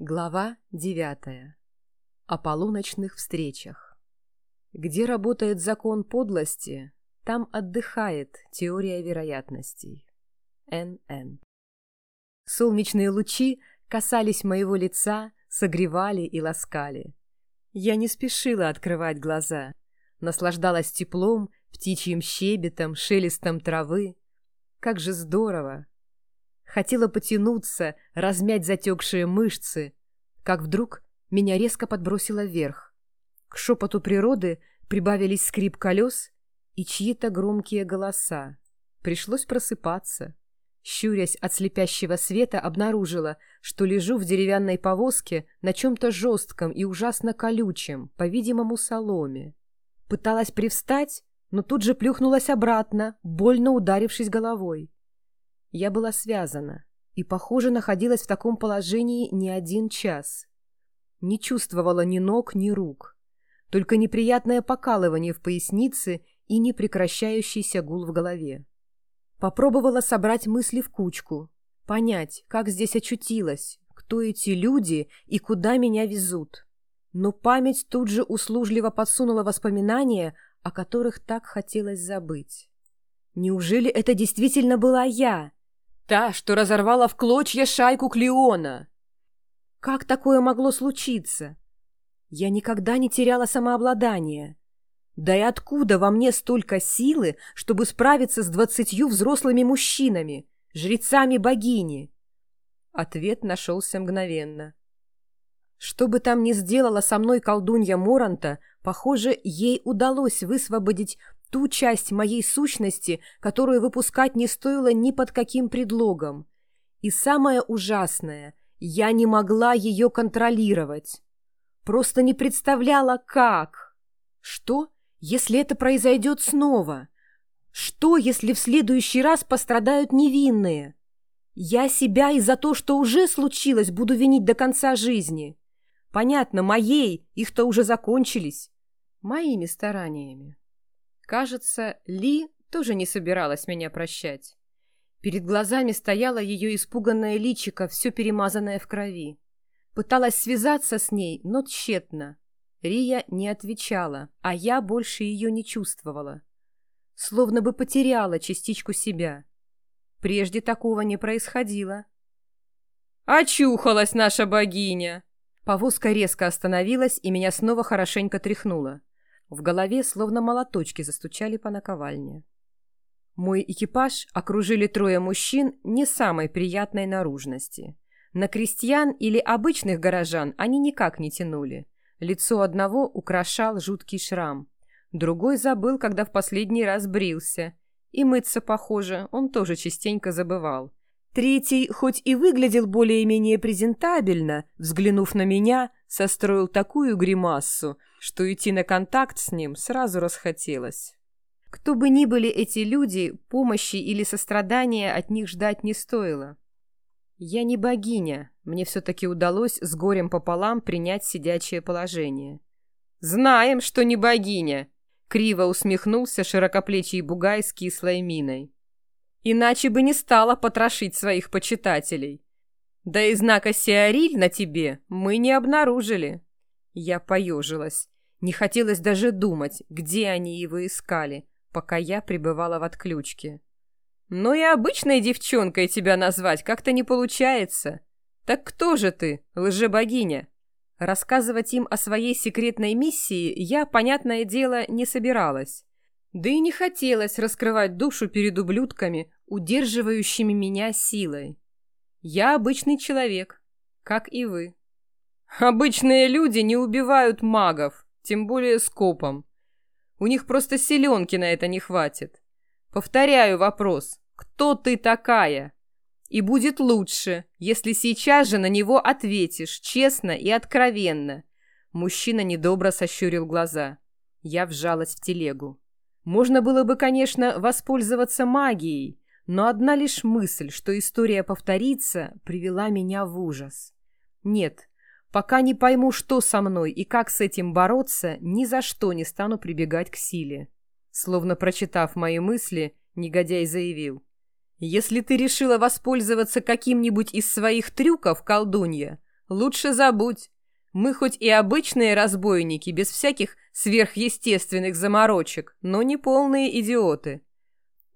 Глава девятая. О полуночных встречах. Где работает закон подлости, там отдыхает теория вероятностей. Н.Н. Солнечные лучи касались моего лица, согревали и ласкали. Я не спешила открывать глаза, наслаждалась теплом, птичьим щебетом, шелестом травы. Как же здорово! Хотела потянуться, размять затекшие мышцы, как вдруг меня резко подбросило вверх. К шепоту природы прибавились скрип колес и чьи-то громкие голоса. Пришлось просыпаться. Щурясь от слепящего света, обнаружила, что лежу в деревянной повозке на чем-то жестком и ужасно колючем, по-видимому, соломе. Пыталась привстать, но тут же плюхнулась обратно, больно ударившись головой. Я была связана и, похоже, находилась в таком положении не один час. Не чувствовала ни ног, ни рук. Только неприятное покалывание в пояснице и непрекращающийся гул в голове. Попробовала собрать мысли в кучку, понять, как здесь очутилась, кто эти люди и куда меня везут. Но память тут же услужливо подсунула воспоминания, о которых так хотелось забыть. Неужели это действительно была я? Та, что разорвала в клочья шайку Клеона. Как такое могло случиться? Я никогда не теряла самообладание. Да и откуда во мне столько силы, чтобы справиться с двадцатью взрослыми мужчинами, жрецами богини? Ответ нашелся мгновенно. Что бы там ни сделала со мной колдунья Моранта, похоже, ей удалось высвободить ту часть моей сущности, которую выпускать не стоило ни под каким предлогом. И самое ужасное, я не могла ее контролировать. Просто не представляла, как. Что, если это произойдет снова? Что, если в следующий раз пострадают невинные? Я себя и за то, что уже случилось, буду винить до конца жизни. Понятно, моей, их-то уже закончились. Моими стараниями. Кажется, Ли тоже не собиралась меня прощать. Перед глазами стояла ее испуганное личико, все перемазанное в крови. Пыталась связаться с ней, но тщетно. Рия не отвечала, а я больше ее не чувствовала. Словно бы потеряла частичку себя. Прежде такого не происходило. «Очухалась наша богиня!» Повозка резко остановилась, и меня снова хорошенько тряхнуло. В голове словно молоточки застучали по наковальне. Мой экипаж окружили трое мужчин не самой приятной наружности. На крестьян или обычных горожан они никак не тянули. Лицо одного украшал жуткий шрам. Другой забыл, когда в последний раз брился. И мыться, похоже, он тоже частенько забывал. Третий, хоть и выглядел более-менее презентабельно, взглянув на меня, состроил такую гримассу, что идти на контакт с ним сразу расхотелось. Кто бы ни были эти люди, помощи или сострадания от них ждать не стоило. Я не богиня, мне все-таки удалось с горем пополам принять сидячее положение. «Знаем, что не богиня!» — криво усмехнулся широкоплечий бугай с кислой миной. «Иначе бы не стала потрошить своих почитателей. Да и знака Сиариль на тебе мы не обнаружили». Я поежилась. Не хотелось даже думать, где они его искали, пока я пребывала в отключке. «Ну и обычной девчонкой тебя назвать как-то не получается. Так кто же ты, лжебогиня?» Рассказывать им о своей секретной миссии я, понятное дело, не собиралась. Да и не хотелось раскрывать душу перед ублюдками, удерживающими меня силой. Я обычный человек, как и вы. Обычные люди не убивают магов, тем более скопом. У них просто селенки на это не хватит. Повторяю вопрос. Кто ты такая? И будет лучше, если сейчас же на него ответишь, честно и откровенно. Мужчина недобро сощурил глаза. Я вжалась в телегу. Можно было бы, конечно, воспользоваться магией, но одна лишь мысль, что история повторится, привела меня в ужас. Нет, Пока не пойму, что со мной и как с этим бороться, ни за что не стану прибегать к силе. Словно прочитав мои мысли, негодяй заявил. «Если ты решила воспользоваться каким-нибудь из своих трюков, колдунья, Лучше забудь. Мы хоть и обычные разбойники, без всяких сверхъестественных заморочек, но не полные идиоты.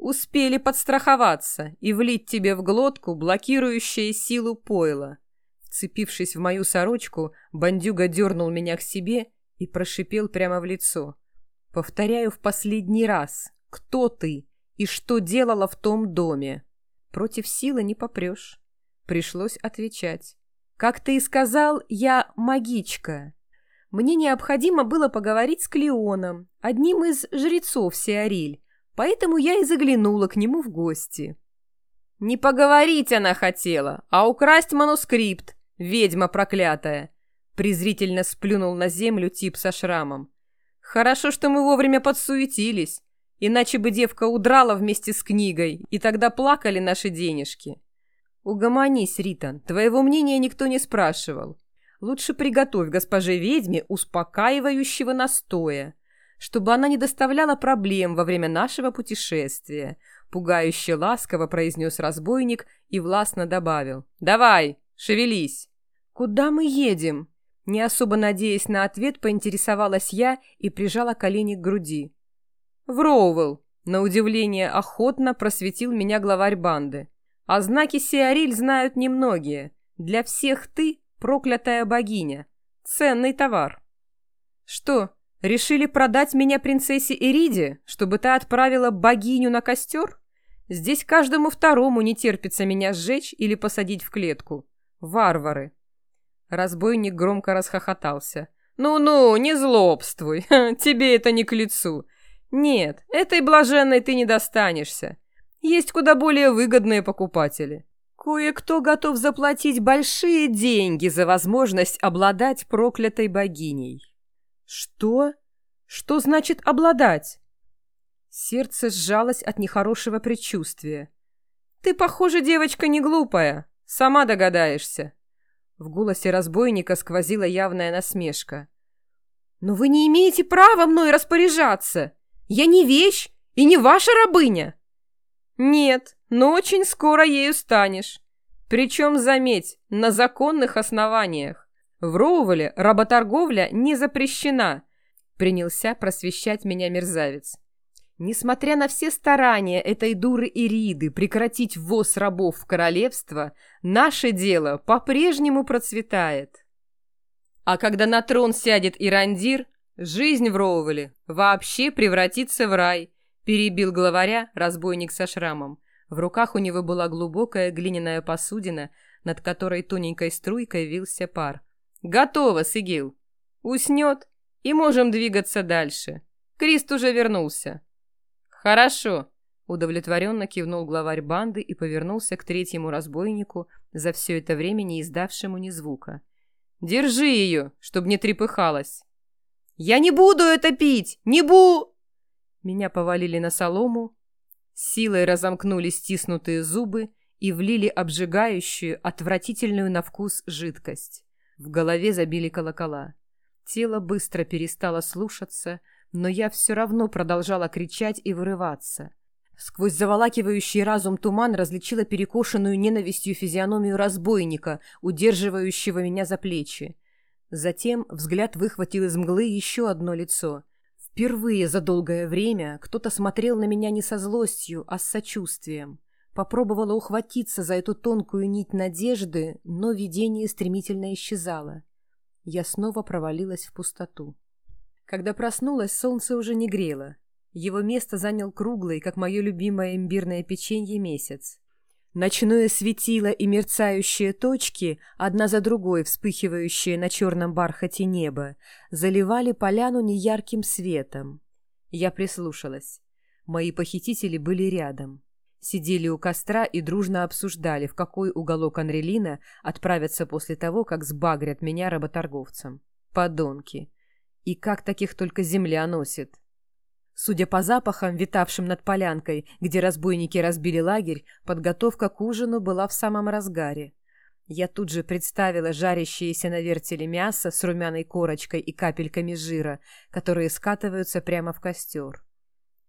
Успели подстраховаться и влить тебе в глотку блокирующее силу пойла. Вцепившись в мою сорочку, бандюга дернул меня к себе и прошипел прямо в лицо. «Повторяю в последний раз, кто ты и что делала в том доме? Против силы не попрешь». Пришлось отвечать. «Как ты и сказал, я магичка. Мне необходимо было поговорить с Клеоном, одним из жрецов Сеариль, поэтому я и заглянула к нему в гости». «Не поговорить она хотела, а украсть манускрипт, ведьма проклятая!» Презрительно сплюнул на землю тип со шрамом. «Хорошо, что мы вовремя подсуетились, иначе бы девка удрала вместе с книгой, и тогда плакали наши денежки». «Угомонись, Ритан, твоего мнения никто не спрашивал. Лучше приготовь госпоже ведьме успокаивающего настоя, чтобы она не доставляла проблем во время нашего путешествия», пугающе ласково произнес разбойник и властно добавил. «Давай, шевелись!» «Куда мы едем?» Не особо надеясь на ответ, поинтересовалась я и прижала колени к груди. «В Роуэлл!» На удивление охотно просветил меня главарь банды. «А знаки Сиариль знают немногие. Для всех ты проклятая богиня. Ценный товар». «Что, решили продать меня принцессе Ириде, чтобы та отправила богиню на костер? Здесь каждому второму не терпится меня сжечь или посадить в клетку. Варвары!» Разбойник громко расхохотался. «Ну-ну, не злобствуй, тебе это не к лицу. Нет, этой блаженной ты не достанешься. Есть куда более выгодные покупатели. Кое-кто готов заплатить большие деньги за возможность обладать проклятой богиней». «Что? Что значит обладать?» Сердце сжалось от нехорошего предчувствия. «Ты, похоже, девочка не глупая. Сама догадаешься». В голосе разбойника сквозила явная насмешка. «Но вы не имеете права мной распоряжаться! Я не вещь и не ваша рабыня!» «Нет, но очень скоро ею станешь. Причем, заметь, на законных основаниях. В Роувеле работорговля не запрещена», — принялся просвещать меня мерзавец. Несмотря на все старания этой дуры Ириды прекратить ввоз рабов в королевство, наше дело по-прежнему процветает. А когда на трон сядет Ирандир, жизнь в Роувеле вообще превратится в рай, перебил главаря разбойник со шрамом. В руках у него была глубокая глиняная посудина, над которой тоненькой струйкой вился пар. «Готово, Сигил! Уснет, и можем двигаться дальше. Крист уже вернулся». «Хорошо», — удовлетворенно кивнул главарь банды и повернулся к третьему разбойнику, за все это время не издавшему ни звука. «Держи ее, чтобы не трепыхалась!» «Я не буду это пить! Не бу...» Меня повалили на солому, силой разомкнули стиснутые зубы и влили обжигающую, отвратительную на вкус жидкость. В голове забили колокола. Тело быстро перестало слушаться, но я все равно продолжала кричать и вырываться. Сквозь заволакивающий разум туман различила перекошенную ненавистью физиономию разбойника, удерживающего меня за плечи. Затем взгляд выхватил из мглы еще одно лицо. Впервые за долгое время кто-то смотрел на меня не со злостью, а с сочувствием. Попробовала ухватиться за эту тонкую нить надежды, но видение стремительно исчезало. Я снова провалилась в пустоту. Когда проснулась, солнце уже не грело. Его место занял круглый, как мое любимое имбирное печенье, месяц. Ночное светило и мерцающие точки, одна за другой вспыхивающие на черном бархате неба, заливали поляну неярким светом. Я прислушалась. Мои похитители были рядом. Сидели у костра и дружно обсуждали, в какой уголок Анрелина отправятся после того, как сбагрят меня работорговцам. Подонки. И как таких только земля носит. Судя по запахам, витавшим над полянкой, где разбойники разбили лагерь, подготовка к ужину была в самом разгаре. Я тут же представила жарящееся на вертеле мясо с румяной корочкой и капельками жира, которые скатываются прямо в костер.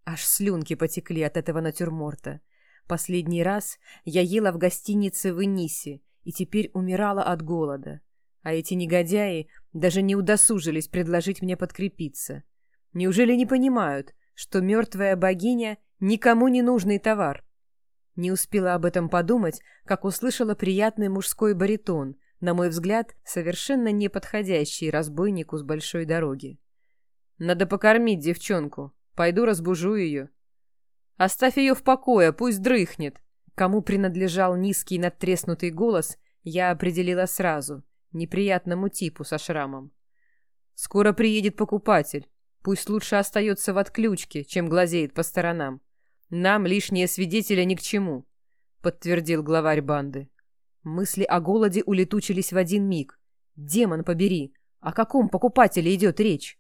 Аж слюнки потекли от этого натюрморта. Последний раз я ела в гостинице в Инисе и теперь умирала от голода. А эти негодяи даже не удосужились предложить мне подкрепиться. Неужели не понимают, что мертвая богиня — никому не нужный товар? Не успела об этом подумать, как услышала приятный мужской баритон, на мой взгляд, совершенно неподходящий разбойнику с большой дороги. «Надо покормить девчонку. Пойду разбужу ее». «Оставь ее в покое, пусть дрыхнет». Кому принадлежал низкий надтреснутый голос, я определила сразу, неприятному типу со шрамом. «Скоро приедет покупатель. Пусть лучше остается в отключке, чем глазеет по сторонам. Нам лишние свидетели ни к чему», — подтвердил главарь банды. Мысли о голоде улетучились в один миг. «Демон побери! О каком покупателе идет речь?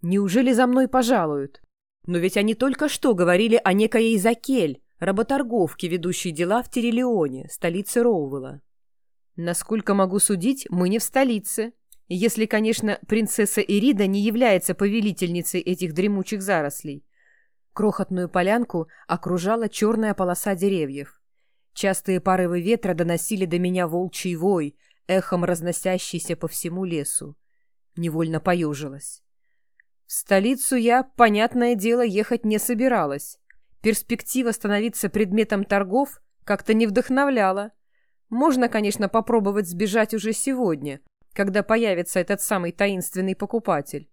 Неужели за мной пожалуют? Но ведь они только что говорили о некой Закель, работорговке, ведущей дела в Терелионе, столице Роувелла. Насколько могу судить, мы не в столице. Если, конечно, принцесса Ирида не является повелительницей этих дремучих зарослей. Крохотную полянку окружала черная полоса деревьев. Частые порывы ветра доносили до меня волчий вой, эхом разносящийся по всему лесу. Невольно поежилась. В столицу я, понятное дело, ехать не собиралась. Перспектива становиться предметом торгов как-то не вдохновляла. Можно, конечно, попробовать сбежать уже сегодня, когда появится этот самый таинственный покупатель.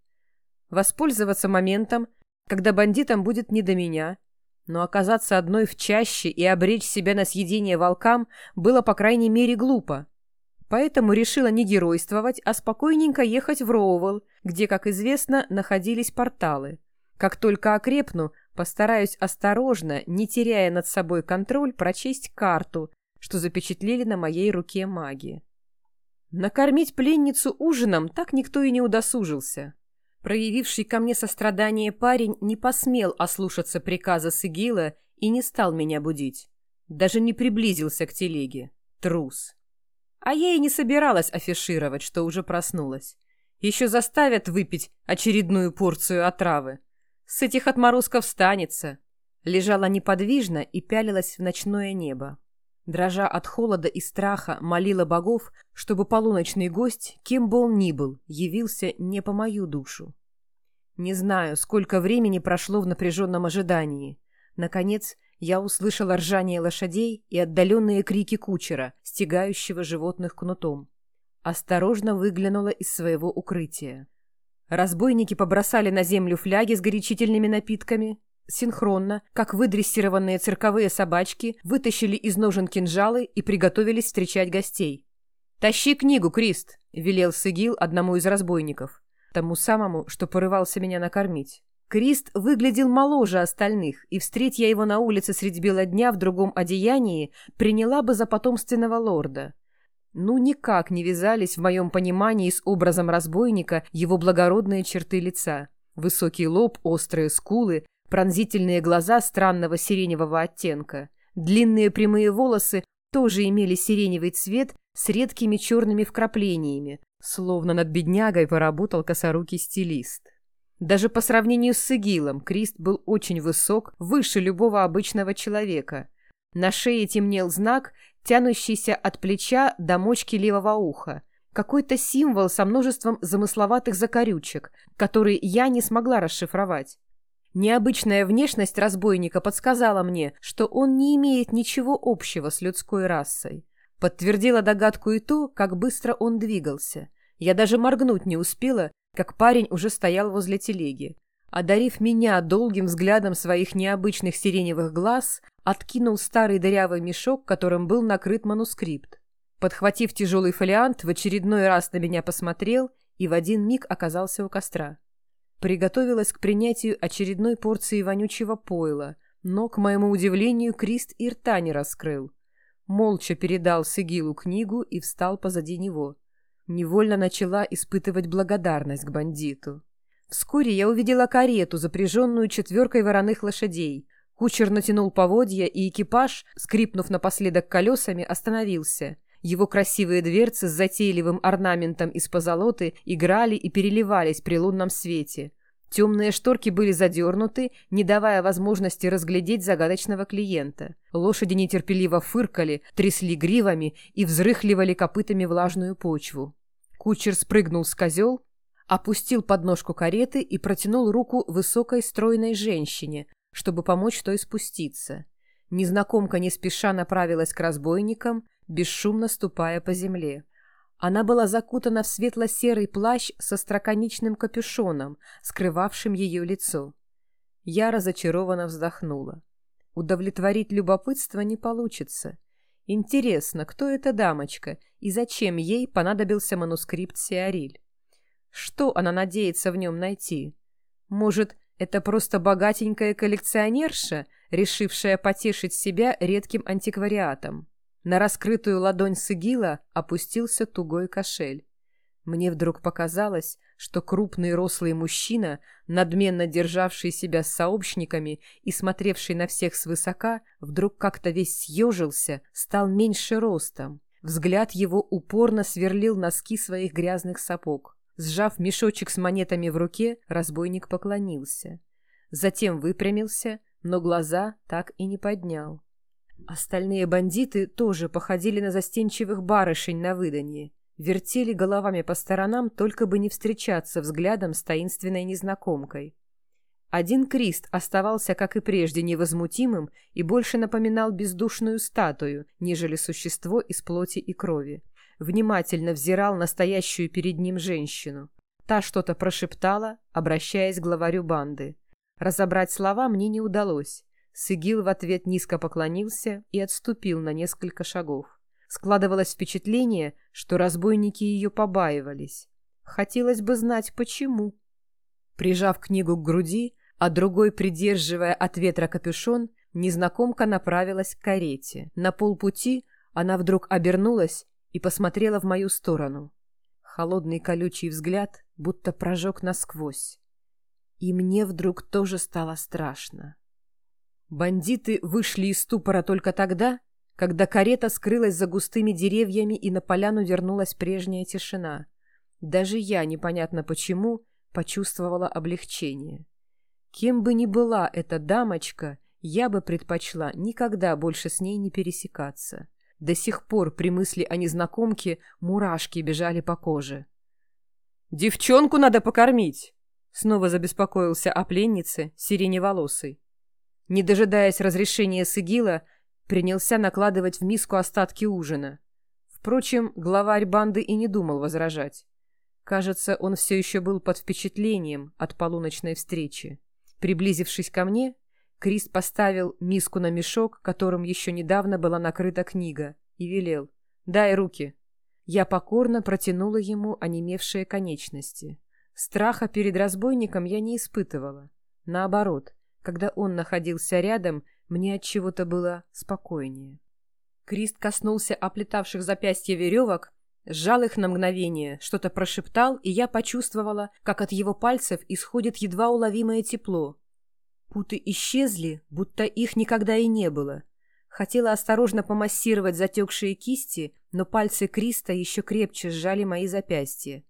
Воспользоваться моментом, когда бандитам будет не до меня. Но оказаться одной в чаще и обречь себя на съедение волкам было, по крайней мере, глупо. Поэтому решила не геройствовать, а спокойненько ехать в Роувелл, где, как известно, находились порталы. Как только окрепну, постараюсь осторожно, не теряя над собой контроль, прочесть карту, что запечатлели на моей руке маги. Накормить пленницу ужином так никто и не удосужился. Проявивший ко мне сострадание парень не посмел ослушаться приказа Сигила и не стал меня будить. Даже не приблизился к телеге. Трус. А я и не собиралась афишировать, что уже проснулась. Еще заставят выпить очередную порцию отравы. С этих отморозков станется. Лежала неподвижно и пялилась в ночное небо. Дрожа от холода и страха, молила богов, чтобы полуночный гость, кем бы он ни был, явился не по мою душу. Не знаю, сколько времени прошло в напряженном ожидании. Наконец, я услышала ржание лошадей и отдаленные крики кучера, стягающего животных кнутом. Осторожно выглянула из своего укрытия. Разбойники побросали на землю фляги с горячительными напитками, Синхронно, как выдрессированные цирковые собачки, вытащили из ножен кинжалы и приготовились встречать гостей. «Тащи книгу, Крист!» — велел Сигил одному из разбойников. Тому самому, что порывался меня накормить. Крист выглядел моложе остальных, и встреть я его на улице средь бела дня в другом одеянии, приняла бы за потомственного лорда. Ну, никак не вязались в моем понимании с образом разбойника его благородные черты лица. Высокий лоб, острые скулы, Пронзительные глаза странного сиреневого оттенка. Длинные прямые волосы тоже имели сиреневый цвет с редкими черными вкраплениями, словно над беднягой поработал косорукий стилист. Даже по сравнению с Сигилом Крист был очень высок, выше любого обычного человека. На шее темнел знак, тянущийся от плеча до мочки левого уха. Какой-то символ со множеством замысловатых закорючек, которые я не смогла расшифровать. Необычная внешность разбойника подсказала мне, что он не имеет ничего общего с людской расой. Подтвердила догадку и то, как быстро он двигался. Я даже моргнуть не успела, как парень уже стоял возле телеги. Одарив меня долгим взглядом своих необычных сиреневых глаз, откинул старый дырявый мешок, которым был накрыт манускрипт. Подхватив тяжелый фолиант, в очередной раз на меня посмотрел и в один миг оказался у костра. Приготовилась к принятию очередной порции вонючего пойла, но, к моему удивлению, Крист и рта не раскрыл. Молча передал Сигилу книгу и встал позади него. Невольно начала испытывать благодарность к бандиту. Вскоре я увидела карету, запряженную четверкой вороных лошадей. Кучер натянул поводья, и экипаж, скрипнув напоследок колесами, остановился. Его красивые дверцы с затейливым орнаментом из позолоты играли и переливались при лунном свете. Темные шторки были задернуты, не давая возможности разглядеть загадочного клиента. Лошади нетерпеливо фыркали, трясли гривами и взрыхливали копытами влажную почву. Кучер спрыгнул с козел, опустил подножку кареты и протянул руку высокой стройной женщине, чтобы помочь той спуститься. Незнакомка не спеша направилась к разбойникам, бесшумно ступая по земле. Она была закутана в светло-серый плащ со строконечным капюшоном, скрывавшим ее лицо. Я разочарованно вздохнула. Удовлетворить любопытство не получится. Интересно, кто эта дамочка и зачем ей понадобился манускрипт Сиариль? Что она надеется в нем найти? Может, это просто богатенькая коллекционерша, решившая потешить себя редким антиквариатом? На раскрытую ладонь Сыгила опустился тугой кошель. Мне вдруг показалось, что крупный рослый мужчина, надменно державший себя с сообщниками и смотревший на всех свысока, вдруг как-то весь съежился, стал меньше ростом. Взгляд его упорно сверлил носки своих грязных сапог. Сжав мешочек с монетами в руке, разбойник поклонился. Затем выпрямился, но глаза так и не поднял. Остальные бандиты тоже походили на застенчивых барышень на выданье. Вертели головами по сторонам, только бы не встречаться взглядом с таинственной незнакомкой. Один Крист оставался, как и прежде, невозмутимым и больше напоминал бездушную статую, нежели существо из плоти и крови. Внимательно взирал настоящую перед ним женщину. Та что-то прошептала, обращаясь к главарю банды. Разобрать слова мне не удалось. Сыгил в ответ низко поклонился и отступил на несколько шагов. Складывалось впечатление, что разбойники ее побаивались. Хотелось бы знать, почему. Прижав книгу к груди, а другой, придерживая от ветра капюшон, незнакомка направилась к карете. На полпути она вдруг обернулась и посмотрела в мою сторону. Холодный колючий взгляд будто прожег насквозь. И мне вдруг тоже стало страшно. Бандиты вышли из ступора только тогда, когда карета скрылась за густыми деревьями и на поляну вернулась прежняя тишина. Даже я, непонятно почему, почувствовала облегчение. Кем бы ни была эта дамочка, я бы предпочла никогда больше с ней не пересекаться. До сих пор при мысли о незнакомке мурашки бежали по коже. «Девчонку надо покормить!» Снова забеспокоился о пленнице, сиреневолосой. Не дожидаясь разрешения Сыгила, принялся накладывать в миску остатки ужина. Впрочем, главарь банды и не думал возражать. Кажется, он все еще был под впечатлением от полуночной встречи. Приблизившись ко мне, Крист поставил миску на мешок, которым еще недавно была накрыта книга, и велел «Дай руки». Я покорно протянула ему онемевшие конечности. Страха перед разбойником я не испытывала. Наоборот, когда он находился рядом, мне от чего-то было спокойнее. Крист коснулся оплетавших запястья веревок, сжал их на мгновение, что-то прошептал, и я почувствовала, как от его пальцев исходит едва уловимое тепло. Путы исчезли, будто их никогда и не было. Хотела осторожно помассировать затекшие кисти, но пальцы Криста еще крепче сжали мои запястья.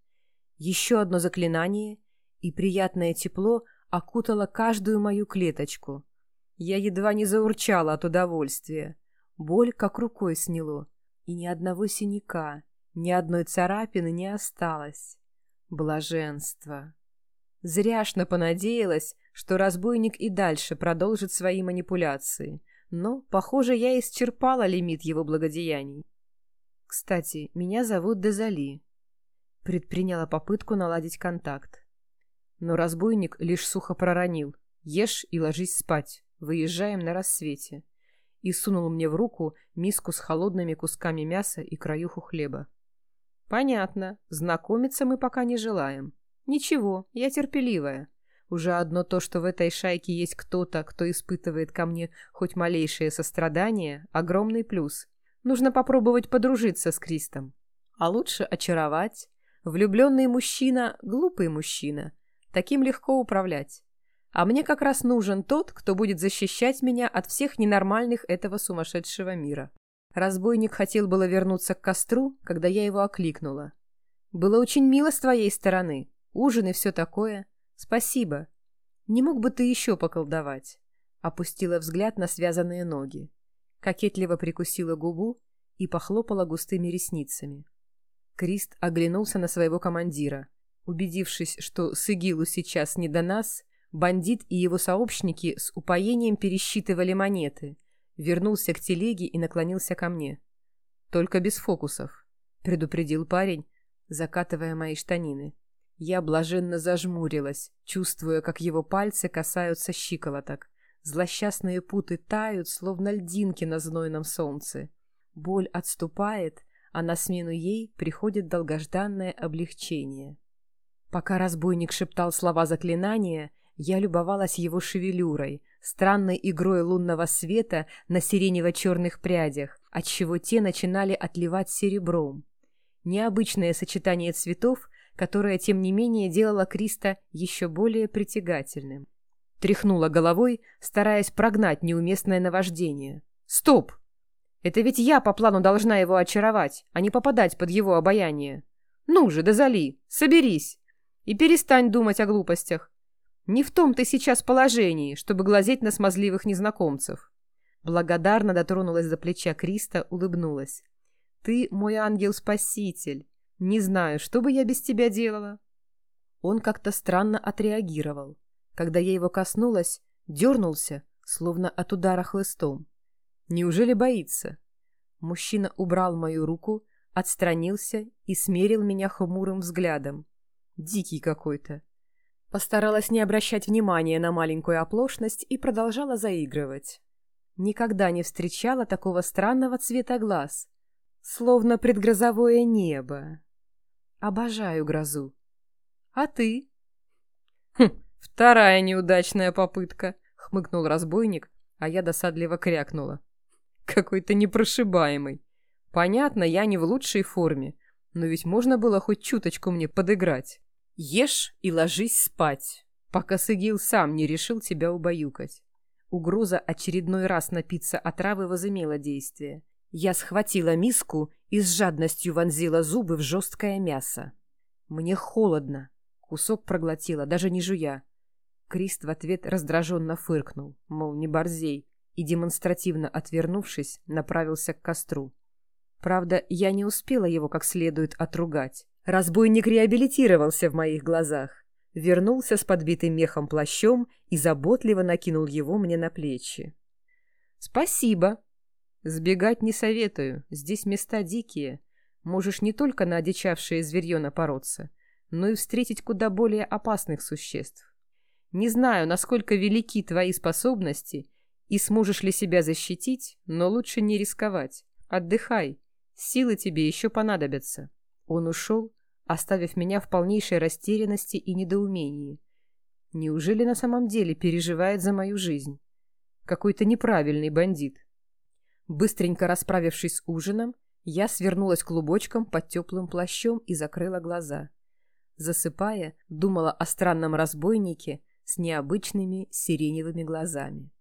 Еще одно заклинание, и приятное тепло окутала каждую мою клеточку. Я едва не заурчала от удовольствия. Боль как рукой сняло, и ни одного синяка, ни одной царапины не осталось. Блаженство. Зряшно понадеялась, что разбойник и дальше продолжит свои манипуляции, но, похоже, я исчерпала лимит его благодеяний. Кстати, меня зовут Дезали. Предприняла попытку наладить контакт. Но разбойник лишь сухо проронил «Ешь и ложись спать, выезжаем на рассвете» и сунул мне в руку миску с холодными кусками мяса и краюху хлеба. «Понятно, знакомиться мы пока не желаем. Ничего, я терпеливая. Уже одно то, что в этой шайке есть кто-то, кто испытывает ко мне хоть малейшее сострадание, огромный плюс. Нужно попробовать подружиться с Кристом. А лучше очаровать. Влюбленный мужчина — глупый мужчина — Таким легко управлять. А мне как раз нужен тот, кто будет защищать меня от всех ненормальных этого сумасшедшего мира. Разбойник хотел было вернуться к костру, когда я его окликнула. «Было очень мило с твоей стороны. Ужин и все такое. Спасибо. Не мог бы ты еще поколдовать?» Опустила взгляд на связанные ноги. Кокетливо прикусила губу и похлопала густыми ресницами. Крист оглянулся на своего командира. Убедившись, что Сыгилу сейчас не до нас, бандит и его сообщники с упоением пересчитывали монеты, вернулся к телеге и наклонился ко мне. «Только без фокусов», — предупредил парень, закатывая мои штанины. Я блаженно зажмурилась, чувствуя, как его пальцы касаются щиколоток. Злосчастные путы тают, словно льдинки на знойном солнце. Боль отступает, а на смену ей приходит долгожданное облегчение. Пока разбойник шептал слова заклинания, я любовалась его шевелюрой, странной игрой лунного света на сиренево-черных прядях, отчего те начинали отливать серебром. Необычное сочетание цветов, которое, тем не менее, делало Криста еще более притягательным. Тряхнула головой, стараясь прогнать неуместное наваждение. «Стоп! Это ведь я по плану должна его очаровать, а не попадать под его обаяние. Ну же, Дозали, соберись и перестань думать о глупостях. Не в том ты сейчас положении, чтобы глазеть на смазливых незнакомцев». Благодарно дотронулась до плеча Криста, улыбнулась. «Ты мой ангел-спаситель. Не знаю, что бы я без тебя делала». Он как-то странно отреагировал. Когда я его коснулась, дернулся, словно от удара хлыстом. Неужели боится? Мужчина убрал мою руку, отстранился и смерил меня хмурым взглядом. Дикий какой-то. Постаралась не обращать внимания на маленькую оплошность и продолжала заигрывать. Никогда не встречала такого странного цвета глаз. Словно предгрозовое небо. Обожаю грозу. А ты? Хм, вторая неудачная попытка, хмыкнул разбойник, а я досадливо крякнула. Какой-то непрошибаемый. Понятно, я не в лучшей форме, но ведь можно было хоть чуточку мне подыграть. Ешь и ложись спать, пока Сыгил сам не решил тебя убаюкать. Угроза очередной раз напиться отравы возымела действие. Я схватила миску и с жадностью вонзила зубы в жесткое мясо. Мне холодно. Кусок проглотила, даже не жуя. Крист в ответ раздраженно фыркнул, мол, не борзей и, демонстративно отвернувшись, направился к костру. Правда, я не успела его как следует отругать. Разбойник реабилитировался в моих глазах, вернулся с подбитым мехом плащом и заботливо накинул его мне на плечи. «Спасибо. Сбегать не советую, здесь места дикие. Можешь не только на одичавшее зверье напороться, но и встретить куда более опасных существ. Не знаю, насколько велики твои способности и сможешь ли себя защитить, но лучше не рисковать. Отдыхай, силы тебе еще понадобятся. Он ушел, оставив меня в полнейшей растерянности и недоумении. Неужели на самом деле переживает за мою жизнь? Какой-то неправильный бандит. Быстренько расправившись с ужином, я свернулась клубочком под теплым плащом и закрыла глаза. Засыпая, думала о странном разбойнике с необычными сиреневыми глазами.